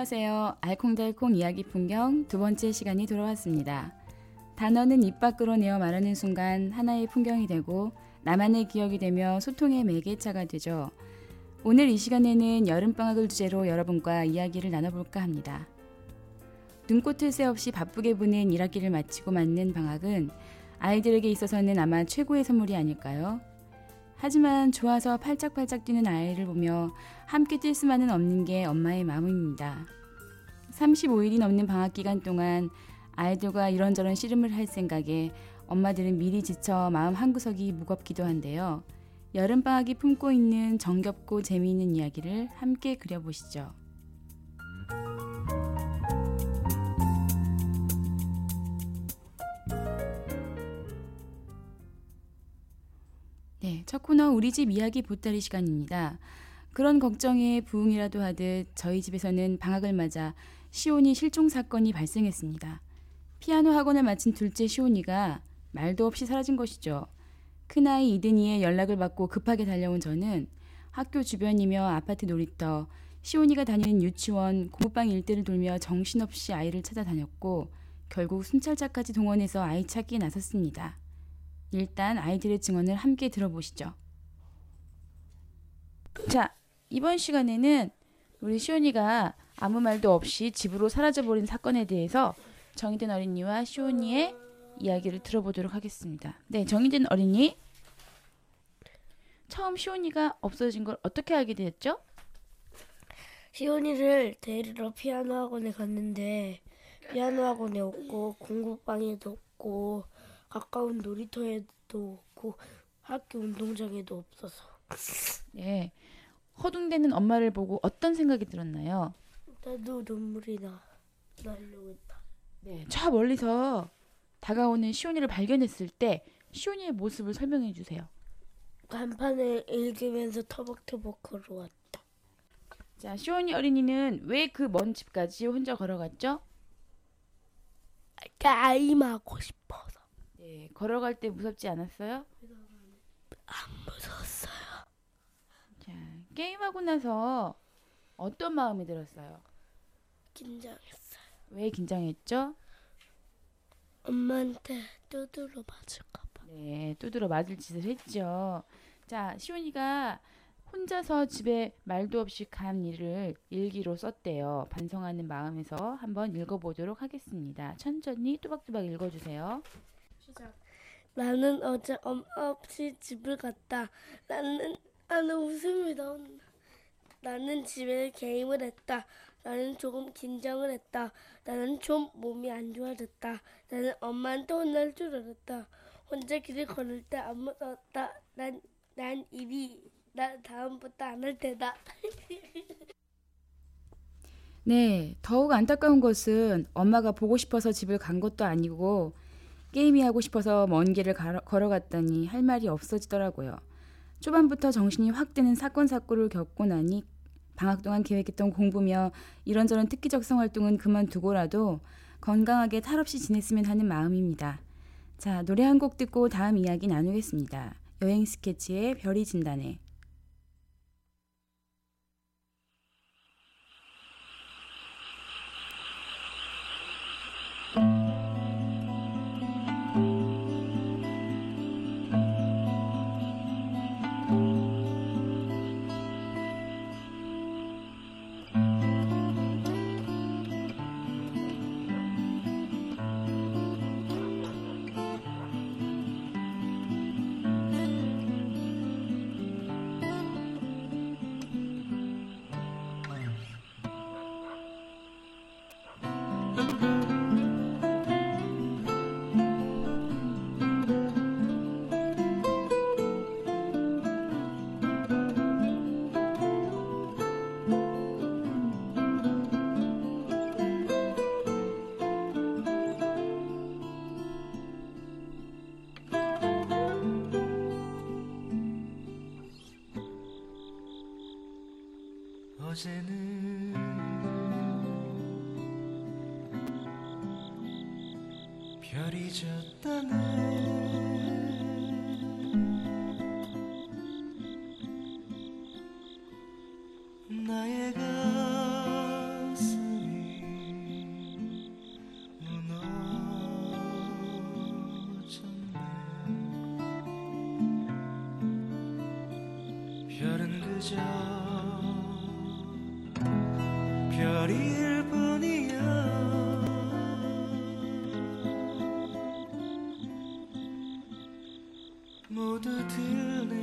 안녕하세요. 알콩달콩 이야기 풍경 두 번째 시간이 돌아왔습니다. 단어는 입 밖으로 내어 말하는 순간 하나의 풍경이 되고 나만의 기억이 되며 소통의 매개차가 되죠. 오늘 이 시간에는 여름방학을 주제로 여러분과 이야기를 나눠볼까 합니다. 눈꽃을 새 없이 바쁘게 보낸 1학기를 마치고 맞는 방학은 아이들에게 있어서는 아마 최고의 선물이 아닐까요? 하지만 좋아서 팔짝팔짝 뛰는 아이를 보며 함께 뛸 수만은 없는 게 엄마의 마음입니다. 35일이 넘는 방학 기간 동안 아이들과 이런저런 씨름을 할 생각에 엄마들은 미리 지쳐 마음 한구석이 무겁기도 한데요. 여름방학이 품고 있는 정겹고 재미있는 이야기를 함께 그려보시죠. 네, 첫 코너 우리 집 이야기 보따리 시간입니다. 그런 걱정에 부응이라도 하듯 저희 집에서는 방학을 맞아 시온이 실종 사건이 발생했습니다. 피아노 학원을 마친 둘째 시온이가 말도 없이 사라진 것이죠. 큰아이 이든이의 연락을 받고 급하게 달려온 저는 학교 주변이며 아파트 놀이터, 시온이가 다니는 유치원, 공부방 일대를 돌며 정신없이 아이를 찾아다녔고 결국 순찰차까지 동원해서 아이 찾기에 나섰습니다. 일단 아이들의 증언을 함께 들어보시죠. 자, 이번 시간에는 우리 시온이가 아무 말도 없이 집으로 사라져버린 사건에 대해서 정희된 어린이와 시온이의 이야기를 들어보도록 하겠습니다. 네, 정희된 어린이. 처음 시온이가 없어진 걸 어떻게 알게 되었죠? 시온이를 데리러 피아노 학원에 갔는데 피아노 학원에 없고 공부방에도 없고 가까운 놀이터에도 없고 학교 운동장에도 없어서 네. 허둥대는 엄마를 보고 어떤 생각이 들었나요? 나도 눈물이 나 했다. 네. 저 멀리서 다가오는 시온이를 발견했을 때 시온이의 모습을 설명해 주세요. 간판을 읽으면서 터벅터벅 걸어왔다. 자, 시온이 어린이는 왜 그 먼 집까지 혼자 걸어갔죠? 게임하고 싶어서 네, 걸어갈 때 무섭지 않았어요? 안 무서웠어요. 자, 게임하고 나서 어떤 마음이 들었어요? 긴장했어요. 왜 긴장했죠? 엄마한테 두드러 맞을까 봐. 네, 두드러 맞을 짓을 했죠. 자, 시온이가 혼자서 집에 말도 없이 간 일을 일기로 썼대요. 반성하는 마음에서 한번 읽어보도록 하겠습니다. 천천히 또박또박 읽어주세요. 시작. 나는 어제 엄마 없이 집을 갔다. 나는 나는 웃음이 나온다. 나는 집에 게임을 했다. 나는 조금 긴장을 했다. 나는 좀 몸이 안 좋아졌다. 나는 엄마한테 혼날 줄 알았다. 혼자 길을 걸을 때안 무서웠다. 난, 난 이리, 나 다음부터 안 할 테다. 네, 더욱 안타까운 것은 엄마가 보고 싶어서 집을 간 것도 아니고 게임이 하고 싶어서 먼 길을 가러- 걸어갔더니 할 말이 없어지더라고요. 초반부터 정신이 확 드는 사건 사고를 겪고 나니 방학 동안 계획했던 공부며 이런저런 특기적 생활동은 그만두고라도 건강하게 탈없이 지냈으면 하는 마음입니다. 자, 노래 한 곡 듣고 다음 이야기 나누겠습니다. 여행 스케치의 별이 진다네. 어제는 졌 다네, 나의 가슴 이 무너졌 네, 별은 그저. 모두들 내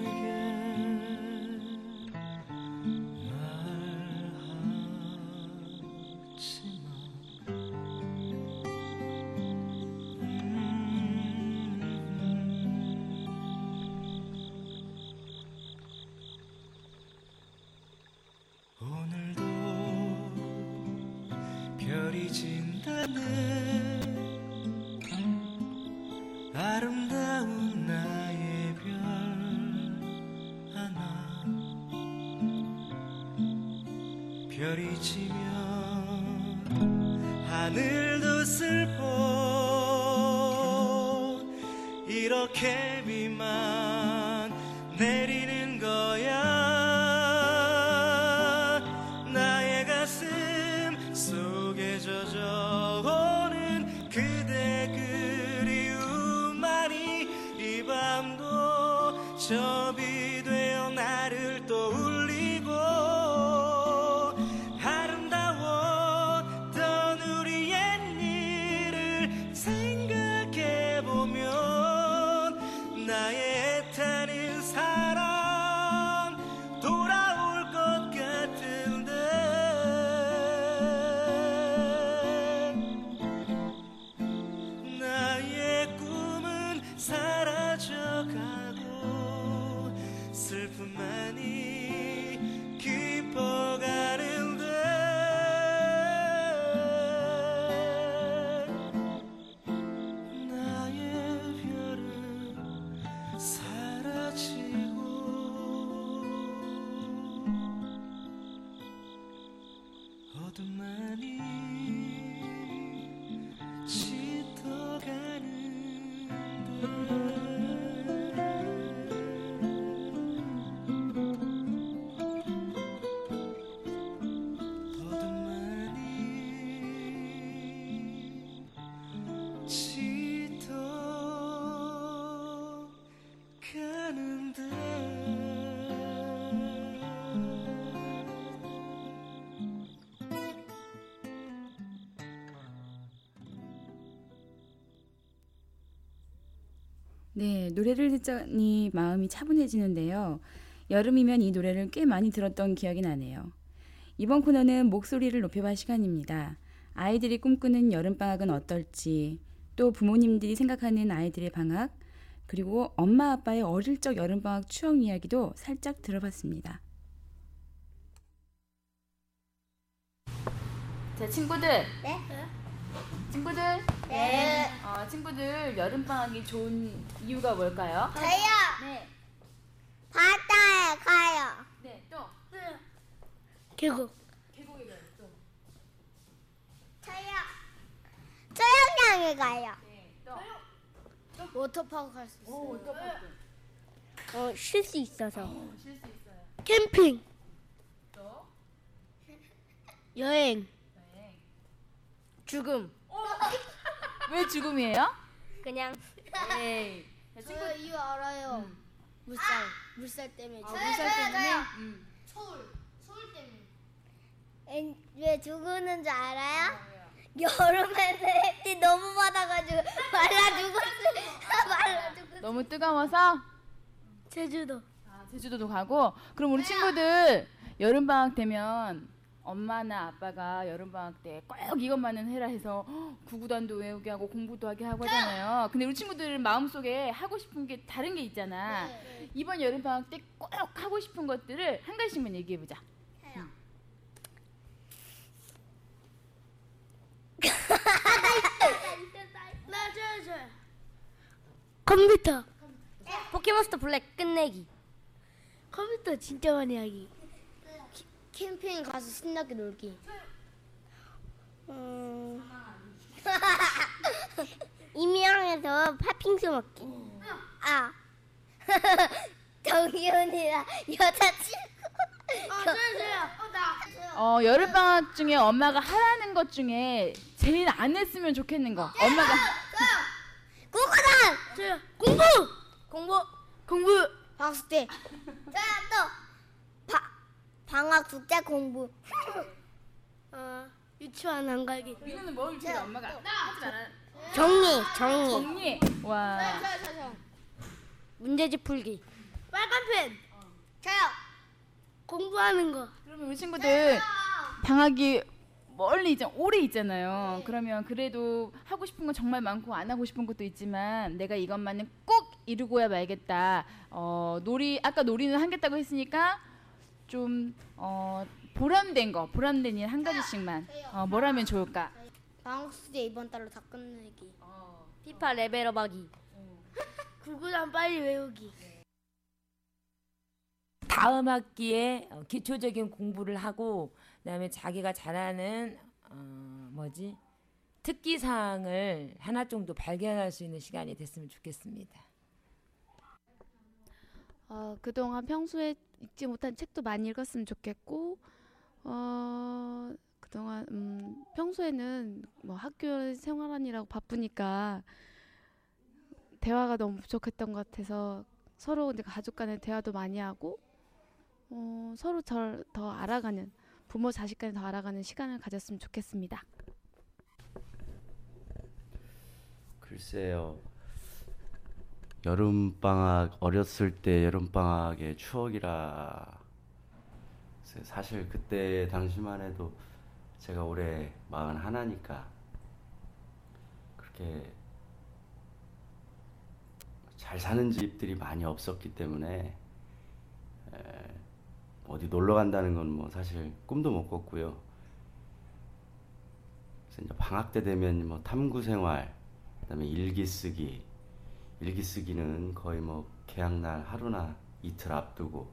별이 지면 하늘도 슬퍼. 이렇게 비만 내리는 거야. 나의 가슴 속에 젖어오는 그대 그리움만이 이 밤도 접 네, 노래를 듣자니 마음이 차분해지는데요. 여름이면 이 노래를 꽤 많이 들었던 기억이 나네요. 이번 코너는 목소리를 높여봐 시간입니다. 아이들이 꿈꾸는 여름방학은 어떨지, 또 부모님들이 생각하는 아이들의 방학, 그리고 엄마 아빠의 어릴 적 여름방학 추억 이야기도 살짝 들어봤습니다. 자, 친구들. 네? 친구들. 네. 어, 친구들 여름방학이 좋은 이유가 뭘까요? 저요. 네. 바다에 가요. 네, 또. 계곡 계곡에 가요, 또. 저요. 수영장에 가요. 네, 또. 워터파크 갈 수 있어요. 오, 워터파크. 어, 쉴 수 있어서. 쉴 수 있어요. 캠핑, 또. 여행, 네. 죽음. 왜 죽음이에요? 그냥 네. 자, 친구. 저 이유 알아요. 음. 물살, 물살 때문에. 아, 죽음. 물살 때문에? 음. 서울, 서울 때문에. 엔- 왜 죽는 줄 알아요? 아, 왜요? 여름에 햇빛 너무 받아가지고 말라 죽었어. 말라 죽었어. 너무 뜨거워서 제주도. 아, 제주도도 가고 그럼 우리 친구들 여름 방학 되면 엄마나 아빠가 여름 방학 때 꼭 이것만은 해라 해서 헉, 구구단도 외우게 하고 공부도 하게 하고 하잖아요. 근데 우리 친구들 마음속에 하고 싶은 게 다른 게 있잖아. 이번 여름 방학 때 꼭 하고 싶은 것들을 한 가지씩만 얘기해 보자. 나 저요, 저요. 컴퓨터. 포켓몬스터 블랙 끝내기. 컴퓨터 진짜 많이 하기. 캠핑 가서 신나게 놀기. 음. 임양에서 팥빙수 먹기. 아. 정기훈이랑 여자친구. 아, 저요, 저요. 어, 나. 어, 여름 방학 중에 엄마가 하라는 것 중에 제일 안 했으면 좋겠는 거. 엄마가 구구단. 저요. 공부! 공부! 공부! 방학 때. 저야 또 바, 방학 숙제 공부. 아 유치원 안 가기. 민우는 뭐 일주일에 엄마가 하지 않아. 정리, 정리. 정리. 와. 문제집 풀기. 빨간 펜. 저요. 공부하는 거. 그러면 우리 친구들 방학이 멀리 이제 오래 있잖아요. 그러면 그래도 하고 싶은 건 정말 많고 안 하고 싶은 것도 있지만 내가 이것만은 꼭 이루고야 말겠다. 어, 놀이 아까 놀이는 하겠다고 했으니까 좀 어, 보람된 거, 보람된 일 한 가지씩만 어, 뭘 하면 좋을까? 방학 숙제 이번 달로 다 끝내기. 피파 레벨업 하기. 구구단 빨리 외우기. 다음 학기에 어, 기초적인 공부를 하고 그다음에 자기가 잘하는 어, 뭐지 특기 사항을 하나 정도 발견할 수 있는 시간이 됐으면 좋겠습니다. 어, 그동안 평소에 읽지 못한 책도 많이 읽었으면 좋겠고, 어, 그동안, 음, 평소에는 뭐 학교 생활하느라고 바쁘니까 대화가 너무 부족했던 것 같아서 서로 이제 가족 간의 대화도 많이 하고, 어, 서로 절 더 알아가는, 부모 자식 간에 더 알아가는 시간을 가졌으면 좋겠습니다. 글쎄요. 여름 방학 어렸을 때 여름 방학의 추억이라 사실 그때 당시만 해도 제가 올해 마흔 하나니까 그렇게 잘 사는 집들이 많이 없었기 때문에 에, 어디 놀러 간다는 건 뭐 사실 꿈도 못 꿨고요. 그래서 이제 방학 때 되면 뭐 탐구 생활 그다음에 일기 쓰기 일기 쓰기는 거의 뭐 개학날 하루나 이틀 앞두고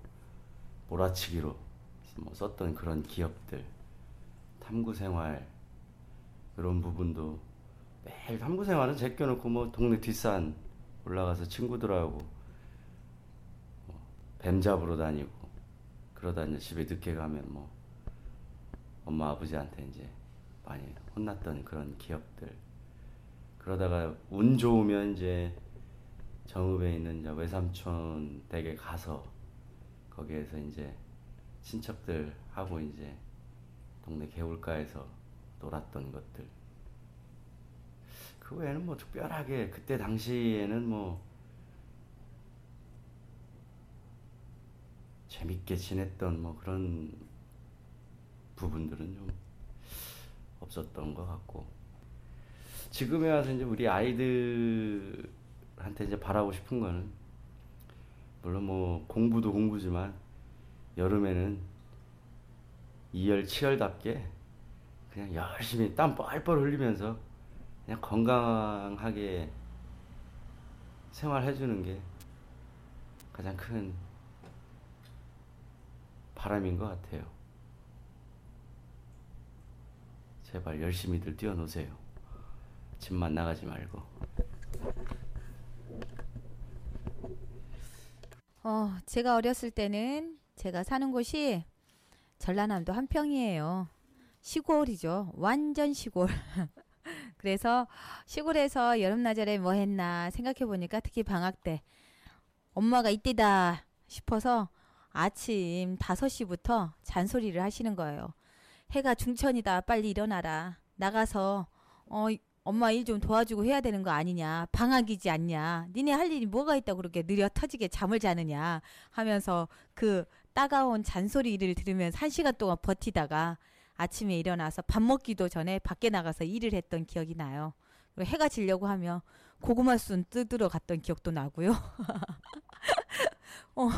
몰아치기로 뭐 썼던 그런 기억들. 탐구 생활 그런 부분도 매일 탐구 생활은 제껴놓고 뭐 동네 뒷산 올라가서 친구들하고 뭐뱀 잡으러 다니고 그러다 이제 집에 늦게 가면 뭐 엄마 아버지한테 이제 많이 혼났던 그런 기억들. 그러다가 운 좋으면 이제 정읍에 있는 이제 외삼촌 댁에 가서 거기에서 이제 친척들 하고 이제 동네 개울가에서 놀았던 것들. 그 외에는 뭐 특별하게 그때 당시에는 뭐 재밌게 지냈던 뭐 그런 부분들은 좀 없었던 것 같고. 지금에 와서 이제 우리 아이들 한테 이제 바라고 싶은 거는 물론 뭐 공부도 공부지만 여름에는 이열 치열답게 그냥 열심히 땀 뻘뻘 흘리면서 그냥 건강하게 생활해주는 게 가장 큰 바람인 것 같아요. 제발 열심히들 뛰어노세요. 집만 나가지 말고. 어, 제가 어렸을 때는 제가 사는 곳이 전라남도 한평이에요. 시골이죠. 완전 시골. 그래서 시골에서 여름나절에 뭐 했나 생각해 보니까 특히 방학 때 엄마가 이때다 싶어서 아침 5시부터 잔소리를 하시는 거예요. 해가 중천이다. 빨리 일어나라. 나가서 어 엄마 일 좀 도와주고 해야 되는 거 아니냐. 방학이지 않냐. 니네 할 일이 뭐가 있다고 그렇게 느려 터지게 잠을 자느냐 하면서 그 따가운 잔소리를 들으면서 한 시간 동안 버티다가 아침에 일어나서 밥 먹기도 전에 밖에 나가서 일을 했던 기억이 나요. 그리고 해가 지려고 하면 고구마 순 뜯으러 갔던 기억도 나고요. 어,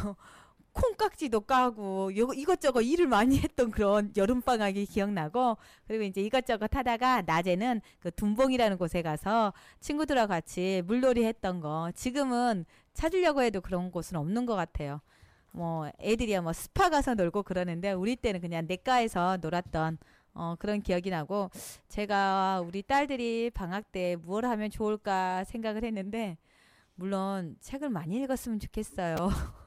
콩깍지도 까고 요- 이것저것 일을 많이 했던 그런 여름 방학이 기억나고 그리고 이제 이것저것 하다가 낮에는 그 둔봉이라는 곳에 가서 친구들하고 같이 물놀이 했던 거 지금은 찾으려고 해도 그런 곳은 없는 것 같아요. 뭐 애들이야 뭐 스파 가서 놀고 그러는데 우리 때는 그냥 냇가에서 놀았던 어 그런 기억이 나고 제가 우리 딸들이 방학 때 무엇 하면 좋을까 생각을 했는데 물론 책을 많이 읽었으면 좋겠어요.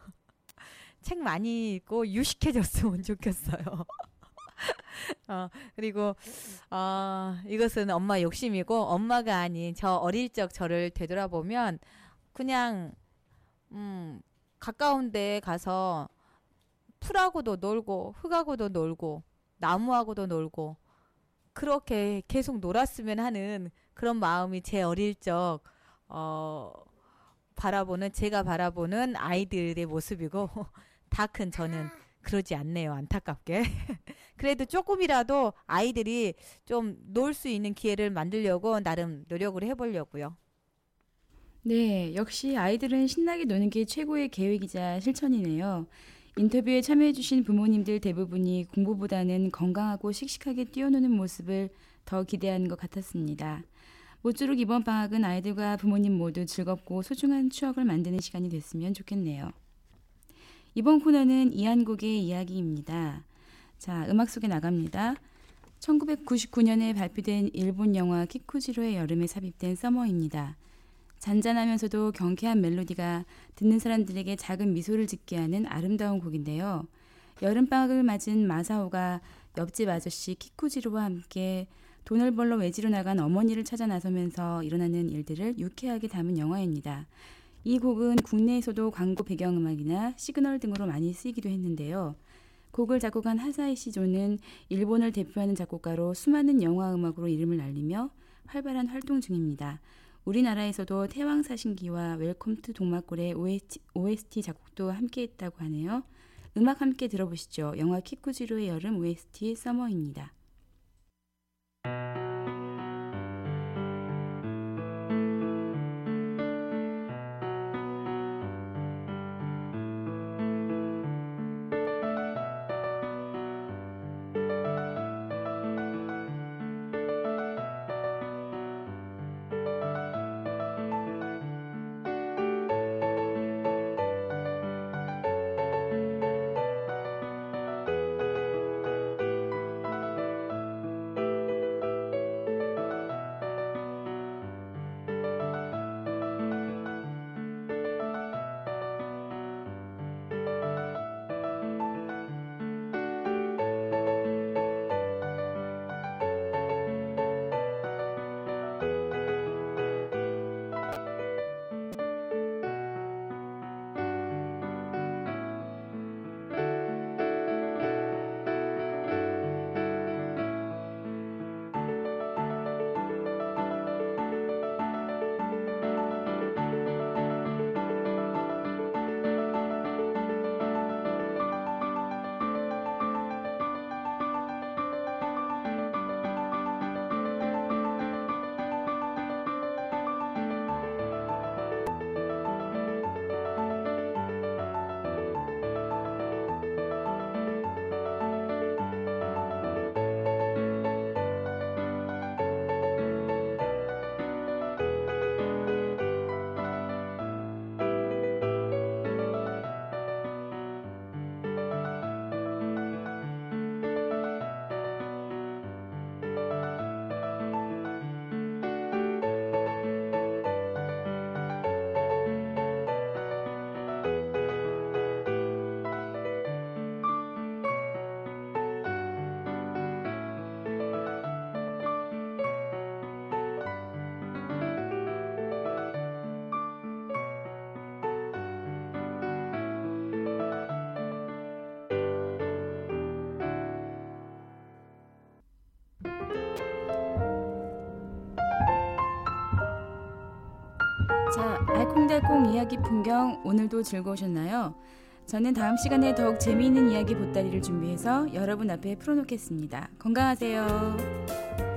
책 많이 읽고 유식해졌으면 좋겠어요. 어, 그리고 어, 이것은 엄마 욕심이고 엄마가 아닌 저 어릴 적 저를 되돌아보면 그냥 음, 가까운 데 가서 풀하고도 놀고 흙하고도 놀고 나무하고도 놀고 그렇게 계속 놀았으면 하는 그런 마음이 제 어릴 적 어, 바라보는 제가 바라보는 아이들의 모습이고 다 큰 저는 그러지 않네요. 안타깝게. 그래도 조금이라도 아이들이 좀 놀 수 있는 기회를 만들려고 나름 노력을 해보려고요. 네, 역시 아이들은 신나게 노는 게 최고의 계획이자 실천이네요. 인터뷰에 참여해주신 부모님들 대부분이 공부보다는 건강하고 씩씩하게 뛰어노는 모습을 더 기대하는 것 같았습니다. 모쪼록 이번 방학은 아이들과 부모님 모두 즐겁고 소중한 추억을 만드는 시간이 됐으면 좋겠네요. 이번 코너는 이한곡의 이야기입니다. 자, 음악 소개 나갑니다. 1999년에 발표된 일본 영화 키쿠지로의 여름에 삽입된 서머입니다. 잔잔하면서도 경쾌한 멜로디가 듣는 사람들에게 작은 미소를 짓게 하는 아름다운 곡인데요. 여름방학을 맞은 마사오가 옆집 아저씨 키쿠지로와 함께 돈을 벌러 외지로 나간 어머니를 찾아 나서면서 일어나는 일들을 유쾌하게 담은 영화입니다. 이 곡은 국내에서도 광고 배경음악이나 시그널 등으로 많이 쓰이기도 했는데요. 곡을 작곡한 히사이시 조는 일본을 대표하는 작곡가로 수많은 영화 음악으로 이름을 날리며 활발한 활동 중입니다. 우리나라에서도 태왕사신기와 Welcome to 동막골의 OST, 작곡도 함께 했다고 하네요. 음악 함께 들어보시죠. 영화 키쿠지로의 여름 OST 서머입니다. 알콩달콩 이야기 풍경 오늘도 즐거우셨나요? 저는 다음 시간에 더욱 재미있는 이야기 보따리를 준비해서 여러분 앞에 풀어놓겠습니다. 건강하세요.